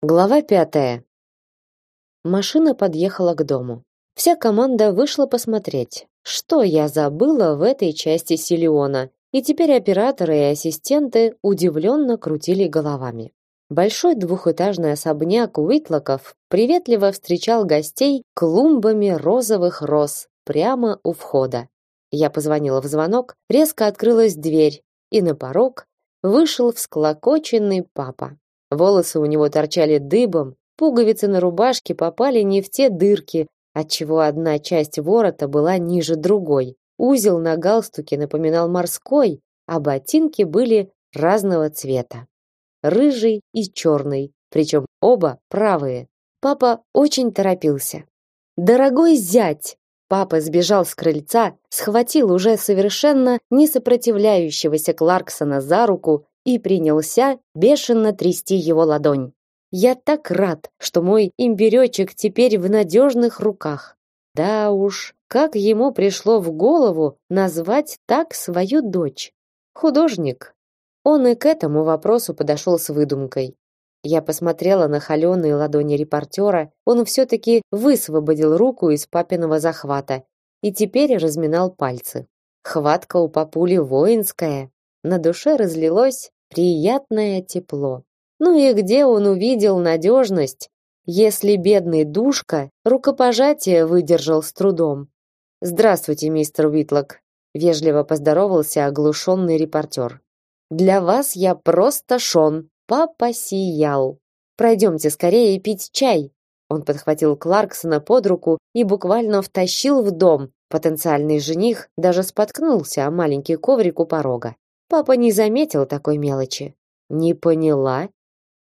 Глава пятая. Машина подъехала к дому. Вся команда вышла посмотреть, что я забыла в этой части Силиона, и теперь операторы и ассистенты удивленно крутили головами. Большой двухэтажный особняк Уитлоков приветливо встречал гостей клумбами розовых роз прямо у входа. Я позвонила в звонок, резко открылась дверь, и на порог вышел всклокоченный папа. Волосы у него торчали дыбом, пуговицы на рубашке попали не в те дырки, отчего одна часть ворота была ниже другой. Узел на галстуке напоминал морской, а ботинки были разного цвета. Рыжий и черный, причем оба правые. Папа очень торопился. «Дорогой зять!» Папа сбежал с крыльца, схватил уже совершенно не сопротивляющегося Кларксона за руку и принялся бешено трясти его ладонь. Я так рад, что мой имбиречек теперь в надежных руках. Да уж, как ему пришло в голову назвать так свою дочь? Художник. Он и к этому вопросу подошел с выдумкой. Я посмотрела на холеные ладони репортера, он все-таки высвободил руку из папиного захвата и теперь разминал пальцы. Хватка у папули воинская. На душе разлилось приятное тепло. Ну и где он увидел надежность, если бедный душка рукопожатие выдержал с трудом? Здравствуйте, мистер Уитлок, вежливо поздоровался оглушенный репортер. Для вас я просто Шон, папа сиял. Пройдемте скорее пить чай. Он подхватил Кларксона под руку и буквально втащил в дом. Потенциальный жених даже споткнулся о маленький коврик у порога. Папа не заметил такой мелочи. Не поняла?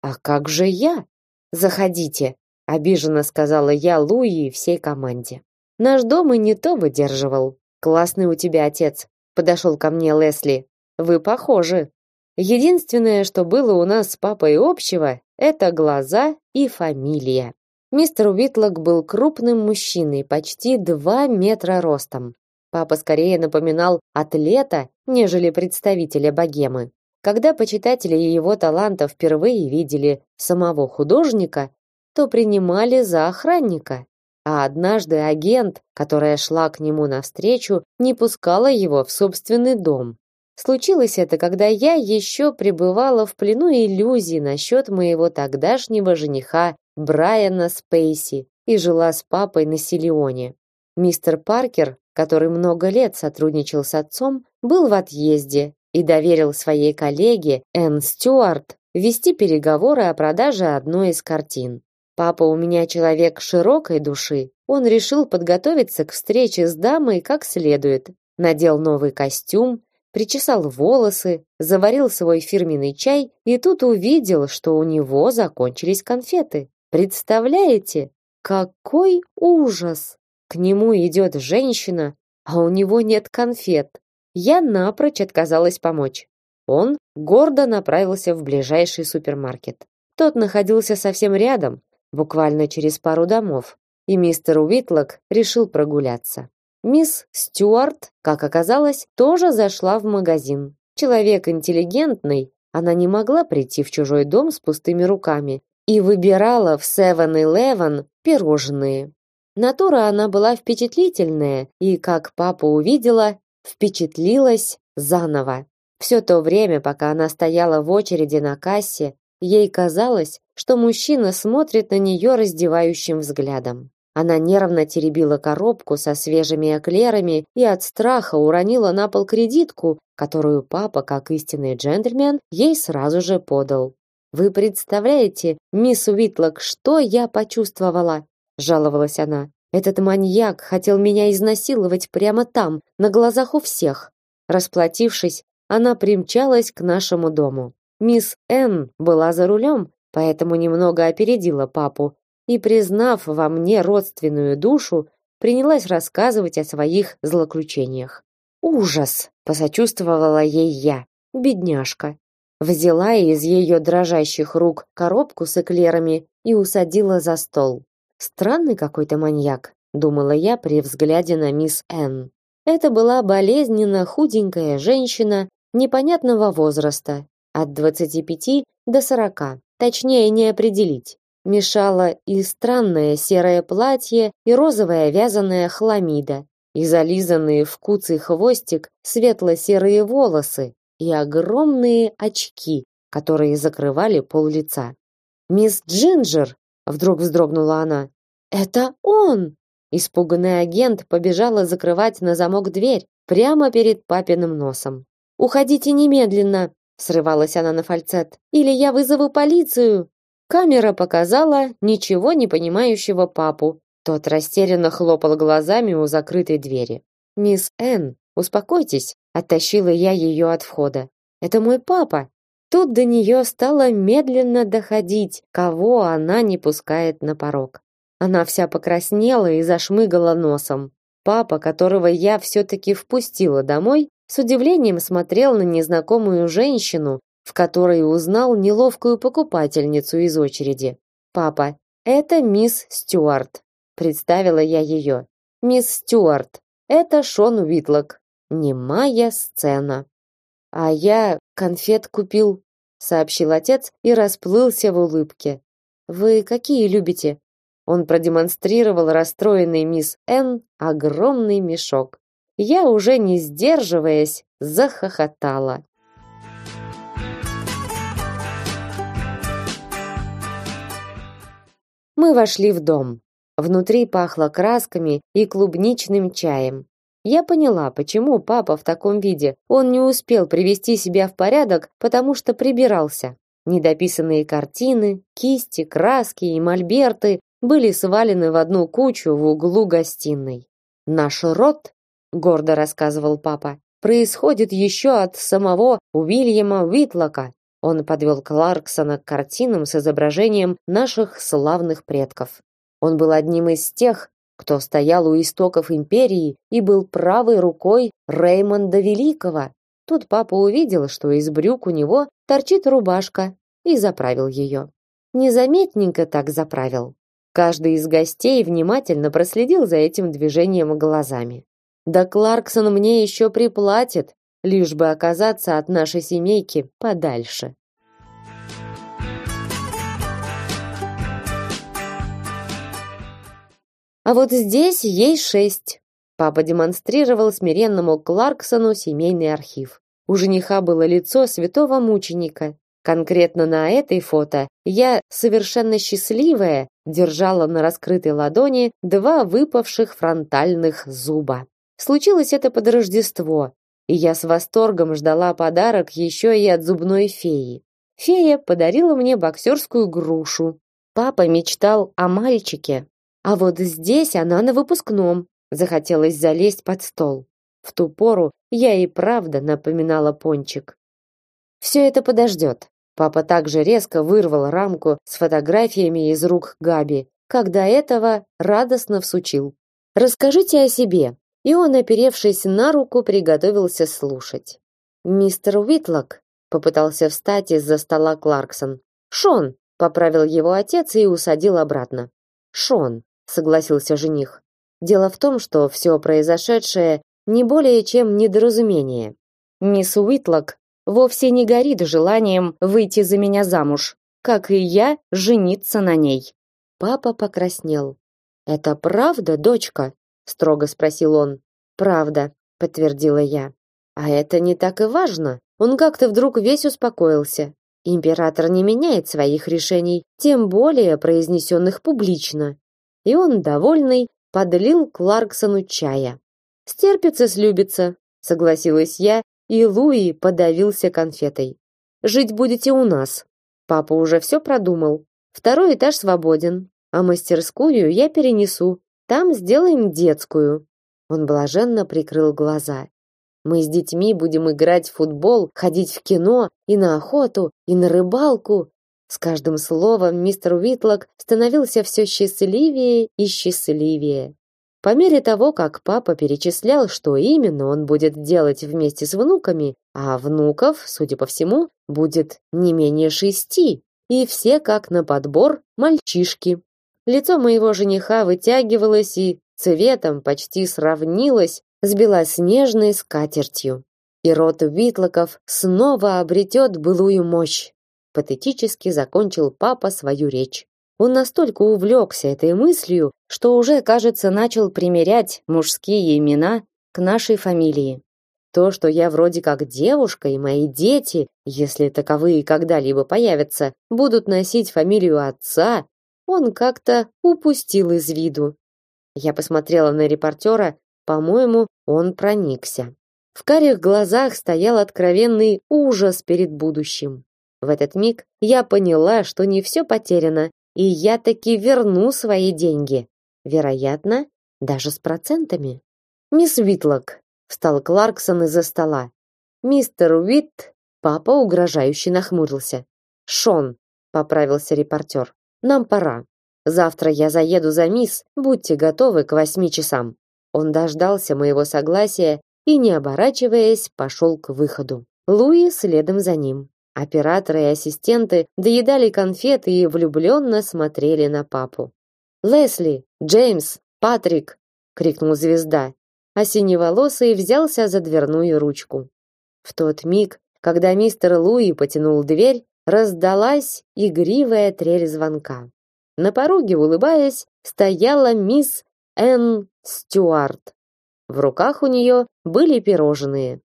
А как же я? Заходите, обиженно сказала я Луи и всей команде. Наш дом и не то выдерживал. Классный у тебя отец, подошел ко мне Лесли. Вы похожи. Единственное, что было у нас с папой общего, это глаза и фамилия. Мистер Уитлок был крупным мужчиной, почти два метра ростом. Папа скорее напоминал атлета, нежели представителя богемы. Когда почитатели его талантов впервые видели самого художника, то принимали за охранника. А однажды агент, которая шла к нему навстречу, не пускала его в собственный дом. Случилось это, когда я еще пребывала в плену иллюзий насчет моего тогдашнего жениха Брайана Спейси и жила с папой на Силионе. Мистер Паркер который много лет сотрудничал с отцом, был в отъезде и доверил своей коллеге Энн Стюарт вести переговоры о продаже одной из картин. Папа у меня человек широкой души. Он решил подготовиться к встрече с дамой как следует. Надел новый костюм, причесал волосы, заварил свой фирменный чай и тут увидел, что у него закончились конфеты. Представляете? Какой ужас! К нему идет женщина, а у него нет конфет. Я напрочь отказалась помочь. Он гордо направился в ближайший супермаркет. Тот находился совсем рядом, буквально через пару домов, и мистер Уитлок решил прогуляться. Мисс Стюарт, как оказалось, тоже зашла в магазин. Человек интеллигентный, она не могла прийти в чужой дом с пустыми руками и выбирала в 7-Eleven пирожные. Натура она была впечатлительная, и, как папа увидела, впечатлилась заново. Все то время, пока она стояла в очереди на кассе, ей казалось, что мужчина смотрит на нее раздевающим взглядом. Она нервно теребила коробку со свежими эклерами и от страха уронила на пол кредитку, которую папа, как истинный джентльмен, ей сразу же подал. Вы представляете, мисс Уитлок, что я почувствовала? Жаловалась она. Этот маньяк хотел меня изнасиловать прямо там, на глазах у всех. Расплатившись, она примчалась к нашему дому. Мисс Н была за рулем, поэтому немного опередила папу и, признав во мне родственную душу, принялась рассказывать о своих злоключениях. Ужас, посочувствовала ей я. Бедняжка. Взяла из ее дрожащих рук коробку с эклерами и усадила за стол. Странный какой-то маньяк, думала я при взгляде на мисс Н. Это была болезненно худенькая женщина непонятного возраста, от 25 до 40. Точнее не определить. мешало и странное серое платье, и розовая вязаная хламида, и зализанные в куцый хвостик светло-серые волосы, и огромные очки, которые закрывали пол лица. «Мисс Джинджер!» — вдруг вздрогнула она. «Это он!» Испуганный агент побежала закрывать на замок дверь прямо перед папиным носом. «Уходите немедленно!» — срывалась она на фальцет. «Или я вызову полицию!» Камера показала ничего не понимающего папу. Тот растерянно хлопал глазами у закрытой двери. «Мисс Н, успокойтесь», — оттащила я ее от входа. «Это мой папа». Тут до нее стало медленно доходить, кого она не пускает на порог. Она вся покраснела и зашмыгала носом. Папа, которого я все-таки впустила домой, с удивлением смотрел на незнакомую женщину, в которой узнал неловкую покупательницу из очереди. «Папа, это мисс Стюарт», — представила я ее. «Мисс Стюарт, это Шон Уитлок». Немая сцена. «А я конфет купил», — сообщил отец и расплылся в улыбке. «Вы какие любите?» Он продемонстрировал расстроенной мисс Н огромный мешок. Я уже не сдерживаясь, захохотала. Мы вошли в дом. Внутри пахло красками и клубничным чаем. Я поняла, почему папа в таком виде. Он не успел привести себя в порядок, потому что прибирался. Недописанные картины, кисти, краски и мольберты были свалены в одну кучу в углу гостиной. Наш род, гордо рассказывал папа, происходит еще от самого Уильяма Уитлока. Он подвел Кларксона к картинам с изображением наших славных предков. Он был одним из тех, кто стоял у истоков империи и был правой рукой Реймонда Великого. Тут папа увидел, что из брюк у него торчит рубашка, и заправил ее. Незаметненько так заправил. Каждый из гостей внимательно проследил за этим движением глазами. Да Кларксон мне еще приплатит, лишь бы оказаться от нашей семейки подальше. А вот здесь ей шесть. Папа демонстрировал смиренному Кларксону семейный архив. У жениха было лицо святого мученика, Конкретно на этой фото я, совершенно счастливая, держала на раскрытой ладони два выпавших фронтальных зуба. Случилось это под Рождество, и я с восторгом ждала подарок еще и от зубной феи. Фея подарила мне боксерскую грушу. Папа мечтал о мальчике, а вот здесь она на выпускном. Захотелось залезть под стол. В ту пору я и правда напоминала пончик. Все это подождет. Папа также резко вырвал рамку с фотографиями из рук Габи, когда этого радостно всучил. Расскажите о себе. И он, оперевшись на руку, приготовился слушать. Мистер Уитлок попытался встать из-за стола Кларксон. Шон поправил его отец и усадил обратно. Шон, согласился жених. Дело в том, что все произошедшее не более чем недоразумение. Мисс Уитлок вовсе не горит желанием выйти за меня замуж, как и я жениться на ней. Папа покраснел. Это правда, дочка? строго спросил он. Правда, подтвердила я. А это не так и важно. Он как-то вдруг весь успокоился. Император не меняет своих решений, тем более произнесенных публично. И он, довольный, подлил Кларксону чая. Стерпится, слюбится, согласилась я и Луи подавился конфетой. Жить будете у нас. Папа уже все продумал. Второй этаж свободен, а мастерскую я перенесу. Там сделаем детскую. Он блаженно прикрыл глаза. Мы с детьми будем играть в футбол, ходить в кино и на охоту, и на рыбалку. С каждым словом мистер Уитлок становился все счастливее и счастливее. По мере того, как папа перечислял, что именно он будет делать вместе с внуками, а внуков, судя по всему, будет не менее шести, и все как на подбор мальчишки. Лицо моего жениха вытягивалось и цветом почти сравнилось с белоснежной скатертью. И род Витлоков снова обретет былую мощь. Патетически закончил папа свою речь. Он настолько увлекся этой мыслью, что уже, кажется, начал примерять мужские имена к нашей фамилии. То, что я вроде как девушка, и мои дети, если таковые когда-либо появятся, будут носить фамилию отца, он как-то упустил из виду. Я посмотрела на репортера, по-моему, он проникся. В карих глазах стоял откровенный ужас перед будущим. В этот миг я поняла, что не все потеряно, и я таки верну свои деньги. Вероятно, даже с процентами. Мисс Витлок, встал Кларксон из-за стола. Мистер Уитт, папа угрожающе нахмурился. Шон, поправился репортер. Нам пора. Завтра я заеду за мисс, будьте готовы к восьми часам. Он дождался моего согласия и, не оборачиваясь, пошел к выходу. Луи следом за ним. Операторы и ассистенты доедали конфеты и влюбленно смотрели на папу. «Лесли! Джеймс! Патрик!» — крикнул звезда, а синеволосый взялся за дверную ручку. В тот миг, когда мистер Луи потянул дверь, раздалась игривая трель звонка. На пороге, улыбаясь, стояла мисс Энн Стюарт. В руках у нее были пирожные.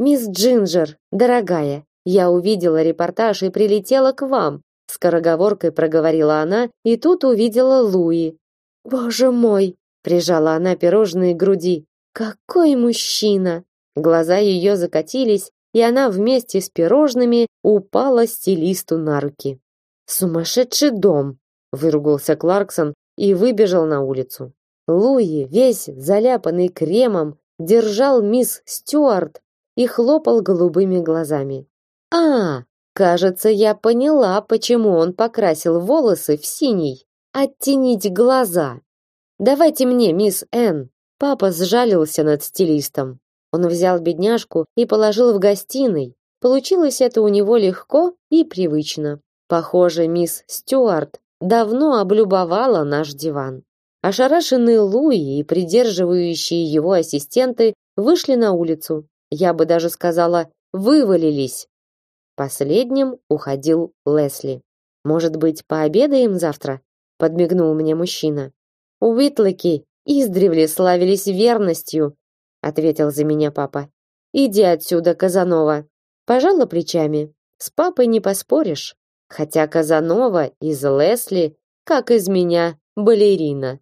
«Мисс Джинджер, дорогая, я увидела репортаж и прилетела к вам», скороговоркой проговорила она, и тут увидела Луи. «Боже мой!» прижала она пирожные к груди. «Какой мужчина!» Глаза ее закатились, и она вместе с пирожными упала стилисту на руки. «Сумасшедший дом!» выругался Кларксон и выбежал на улицу. Луи, весь заляпанный кремом, держал мисс Стюарт и хлопал голубыми глазами. А, кажется, я поняла, почему он покрасил волосы в синий. Оттенить глаза. Давайте мне, мисс Н. Папа сжалился над стилистом. Он взял бедняжку и положил в гостиной. Получилось это у него легко и привычно. Похоже, мисс Стюарт давно облюбовала наш диван. Ошарашенные Луи и придерживающие его ассистенты вышли на улицу. Я бы даже сказала, вывалились. Последним уходил Лесли. Может быть, пообедаем завтра? подмигнул мне мужчина. Уитлоки издревле славились верностью, ответил за меня папа. Иди отсюда, Казанова. Пожала плечами. С папой не поспоришь. Хотя Казанова из Лесли, как из меня, балерина.